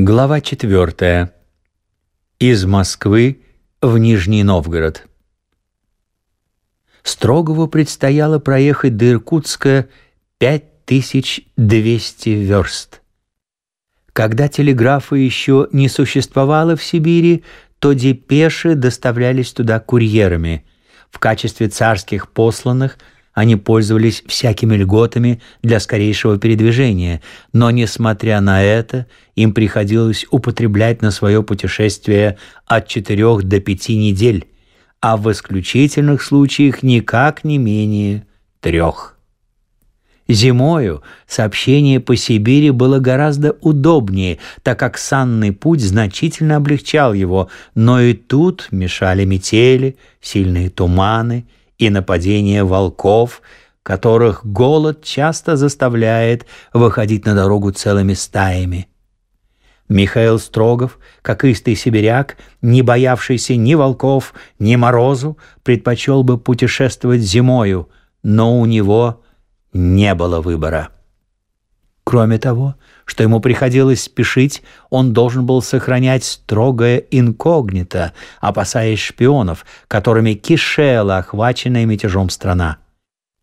Глава четвертая. Из Москвы в Нижний Новгород. Строгову предстояло проехать до Иркутска 5200 верст. Когда телеграфа еще не существовало в Сибири, то депеши доставлялись туда курьерами. В качестве царских посланных – они пользовались всякими льготами для скорейшего передвижения, но, несмотря на это, им приходилось употреблять на свое путешествие от четырех до пяти недель, а в исключительных случаях никак не менее трех. Зимою сообщение по Сибири было гораздо удобнее, так как санный путь значительно облегчал его, но и тут мешали метели, сильные туманы – и нападения волков, которых голод часто заставляет выходить на дорогу целыми стаями. Михаил Строгов, как истый сибиряк, не боявшийся ни волков, ни морозу, предпочел бы путешествовать зимою, но у него не было выбора. Кроме того, что ему приходилось спешить, он должен был сохранять строгое инкогнито, опасаясь шпионов, которыми кишела охваченная мятежом страна.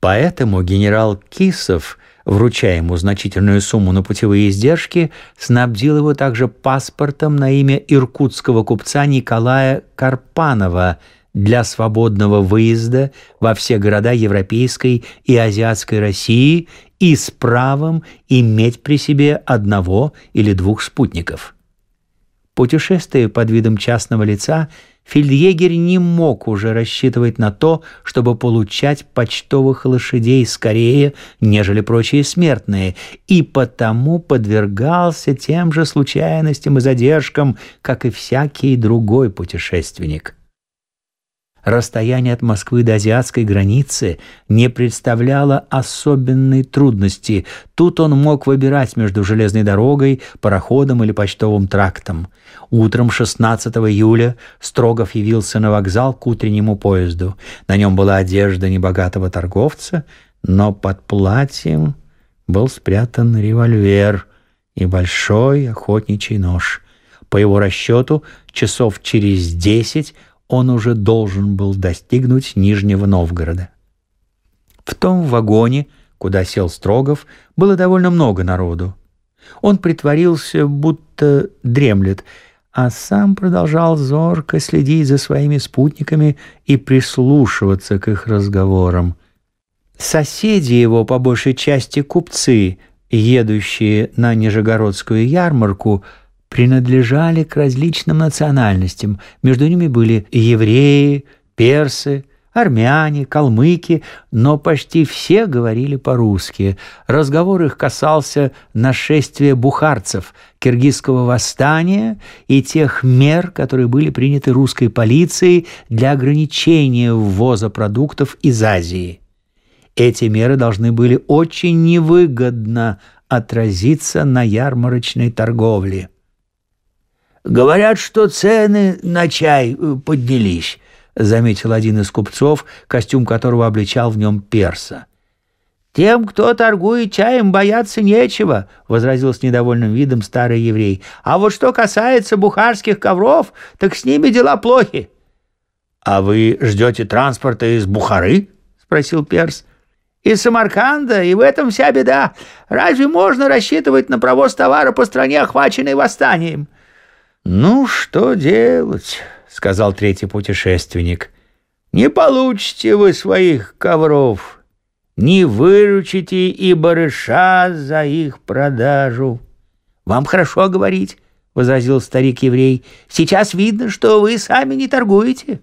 Поэтому генерал Кисов, вручая ему значительную сумму на путевые издержки, снабдил его также паспортом на имя иркутского купца Николая Карпанова – для свободного выезда во все города Европейской и Азиатской России и с правом иметь при себе одного или двух спутников. Путешествуя под видом частного лица, фельдъегерь не мог уже рассчитывать на то, чтобы получать почтовых лошадей скорее, нежели прочие смертные, и потому подвергался тем же случайностям и задержкам, как и всякий другой путешественник расстояние от Москвы до азиатской границы не представляло особенной трудности. Тут он мог выбирать между железной дорогой, пароходом или почтовым трактом. Утром 16 июля Строгов явился на вокзал к утреннему поезду. На нем была одежда небогатого торговца, но под платьем был спрятан револьвер и большой охотничий нож. По его расчету, часов через десять он уже должен был достигнуть Нижнего Новгорода. В том вагоне, куда сел Строгов, было довольно много народу. Он притворился, будто дремлет, а сам продолжал зорко следить за своими спутниками и прислушиваться к их разговорам. Соседи его, по большей части купцы, едущие на Нижегородскую ярмарку, принадлежали к различным национальностям. Между ними были евреи, персы, армяне, калмыки, но почти все говорили по-русски. Разговор их касался нашествия бухарцев, киргизского восстания и тех мер, которые были приняты русской полицией для ограничения ввоза продуктов из Азии. Эти меры должны были очень невыгодно отразиться на ярмарочной торговле. Говорят, что цены на чай э, поднялись, заметил один из купцов, костюм которого обличал в нем перса. «Тем, кто торгует чаем, бояться нечего», — возразил с недовольным видом старый еврей. «А вот что касается бухарских ковров, так с ними дела плохи». «А вы ждете транспорта из Бухары?» — спросил перс. «Из Самарканда, и в этом вся беда. Разве можно рассчитывать на провоз товара по стране, охваченной восстанием?» «Ну, что делать?» — сказал третий путешественник. «Не получите вы своих ковров, не выручите и барыша за их продажу». «Вам хорошо говорить», — возразил старик-еврей. «Сейчас видно, что вы сами не торгуете».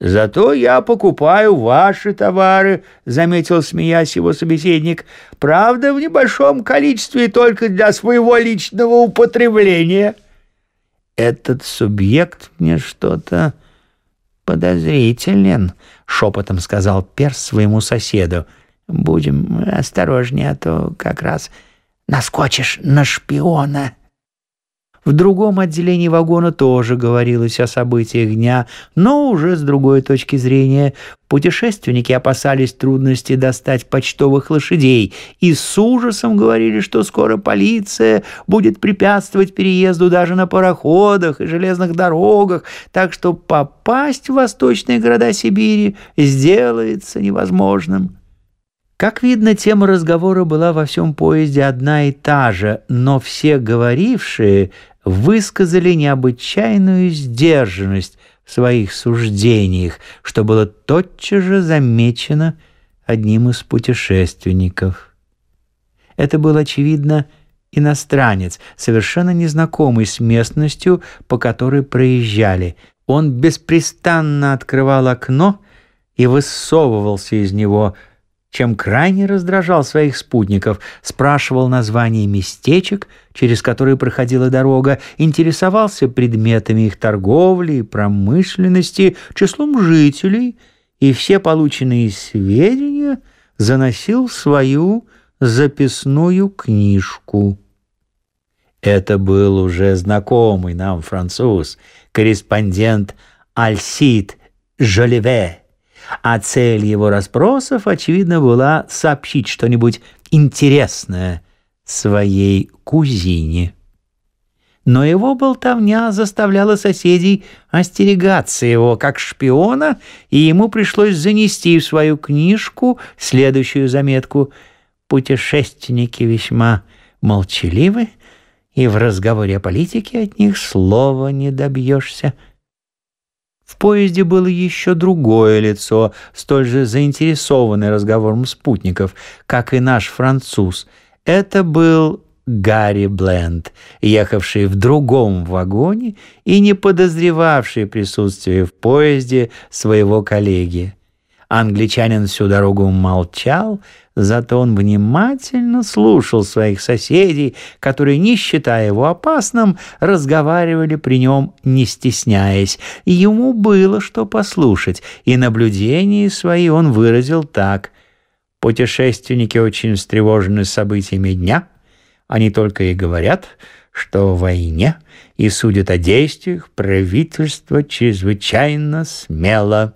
«Зато я покупаю ваши товары», — заметил, смеясь его собеседник. «Правда, в небольшом количестве только для своего личного употребления» этот субъект мне что-то подозрителен, шепотом сказал Перс своему соседу. Будем осторожнее, а то как раз наскочишь на шпиона. В другом отделении вагона тоже говорилось о событиях дня, но уже с другой точки зрения. Путешественники опасались трудности достать почтовых лошадей и с ужасом говорили, что скоро полиция будет препятствовать переезду даже на пароходах и железных дорогах, так что попасть в восточные города Сибири сделается невозможным. Как видно, тема разговора была во всем поезде одна и та же, но все говорившие высказали необычайную сдержанность в своих суждениях, что было тотчас же замечено одним из путешественников. Это был, очевидно, иностранец, совершенно незнакомый с местностью, по которой проезжали. Он беспрестанно открывал окно и высовывался из него – чем крайне раздражал своих спутников, спрашивал названия местечек, через которые проходила дорога, интересовался предметами их торговли и промышленности, числом жителей, и все полученные сведения заносил в свою записную книжку. Это был уже знакомый нам француз, корреспондент Альсид Жолеве, а цель его расспросов, очевидно, была сообщить что-нибудь интересное своей кузине. Но его болтовня заставляла соседей остерегаться его как шпиона, и ему пришлось занести в свою книжку следующую заметку «Путешественники весьма молчаливы, и в разговоре о политике от них слова не добьешься». В поезде было еще другое лицо, столь же заинтересованное разговором спутников, как и наш француз. Это был Гарри Бленд, ехавший в другом вагоне и не подозревавший присутствие в поезде своего коллеги. Англичанин всю дорогу молчал, зато он внимательно слушал своих соседей, которые, не считая его опасным, разговаривали при нем, не стесняясь. Ему было что послушать, и наблюдения свои он выразил так. «Путешественники очень встревожены событиями дня. Они только и говорят, что в войне, и судят о действиях правительства чрезвычайно смело».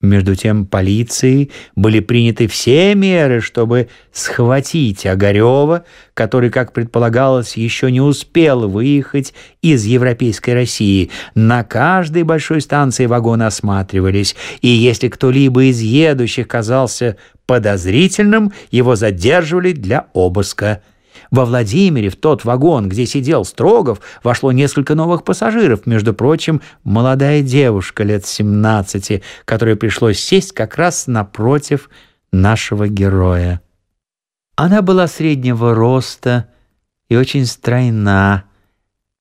Между тем полицией были приняты все меры, чтобы схватить Огарева, который, как предполагалось, еще не успел выехать из Европейской России. На каждой большой станции вагоны осматривались, и если кто-либо из едущих казался подозрительным, его задерживали для обыска. Во Владимире в тот вагон, где сидел Строгов, вошло несколько новых пассажиров, между прочим, молодая девушка лет 17, которой пришлось сесть как раз напротив нашего героя. Она была среднего роста и очень стройна,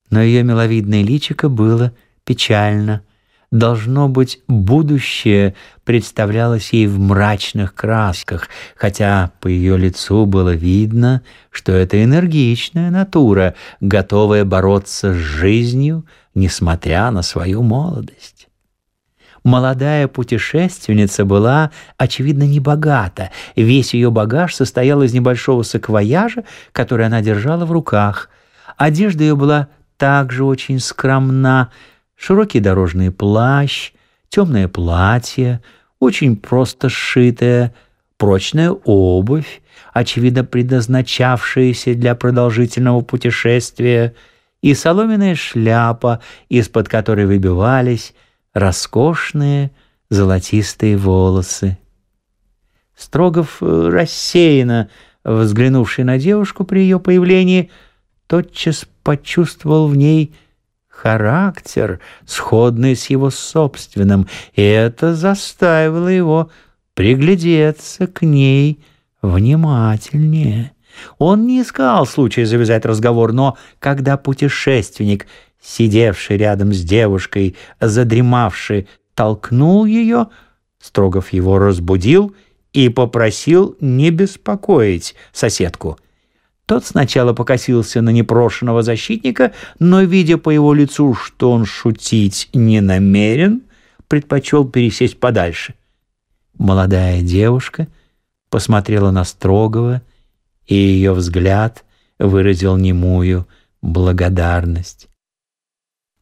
но ее миловидное личико было печально. Должно быть, будущее представлялось ей в мрачных красках, хотя по ее лицу было видно, что это энергичная натура, готовая бороться с жизнью, несмотря на свою молодость. Молодая путешественница была, очевидно, небогата. Весь ее багаж состоял из небольшого саквояжа, который она держала в руках. Одежда ее была также очень скромна, широкий дорожный плащ, темное платье, очень просто сшитое, прочная обувь, очевидно предназначавшаяся для продолжительного путешествия, и соломенная шляпа, из-под которой выбивались роскошные золотистые волосы. Строгов, э, рассеянно взглянувший на девушку при ее появлении, тотчас почувствовал в ней характер, сходный с его собственным, и это заставило его приглядеться к ней внимательнее. Он не искал случая завязать разговор, но когда путешественник, сидевший рядом с девушкой, задремавший, толкнул ее, Строгов его разбудил и попросил не беспокоить соседку — тот сначала покосился на непрошенного защитника, но, видя по его лицу, что он шутить не намерен, предпочел пересесть подальше. Молодая девушка посмотрела на Строгова, и ее взгляд выразил немую благодарность.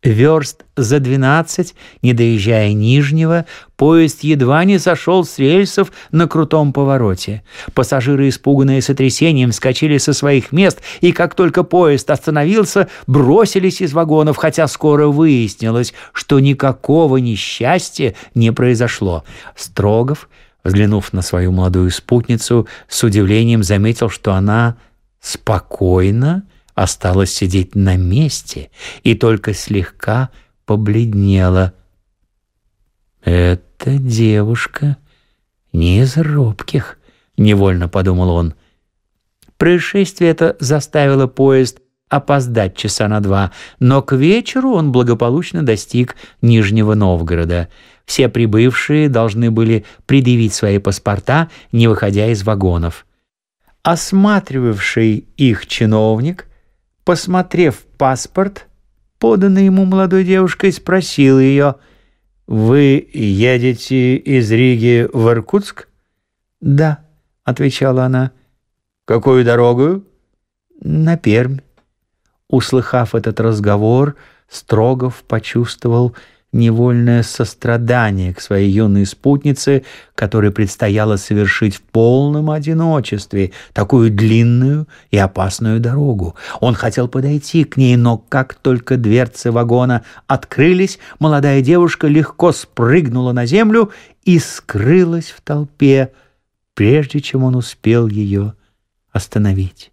Верст за двенадцать, не доезжая Нижнего, поезд едва не сошел с рельсов на крутом повороте. Пассажиры, испуганные сотрясением, вскочили со своих мест, и как только поезд остановился, бросились из вагонов, хотя скоро выяснилось, что никакого несчастья не произошло. Строгов, взглянув на свою молодую спутницу, с удивлением заметил, что она спокойно, осталась сидеть на месте и только слегка побледнела. «Это девушка не из робких», — невольно подумал он. Происшествие это заставило поезд опоздать часа на два, но к вечеру он благополучно достиг Нижнего Новгорода. Все прибывшие должны были предъявить свои паспорта, не выходя из вагонов. Осматривавший их чиновник — посмотрев паспорт, поданный ему молодой девушкой, спросил ее, «Вы едете из Риги в Иркутск?» «Да», — отвечала она. «Какую дорогу?» «На Пермь». Услыхав этот разговор, Строгов почувствовал, невольное сострадание к своей юной спутнице, которой предстояло совершить в полном одиночестве такую длинную и опасную дорогу. Он хотел подойти к ней, но как только дверцы вагона открылись, молодая девушка легко спрыгнула на землю и скрылась в толпе, прежде чем он успел ее остановить.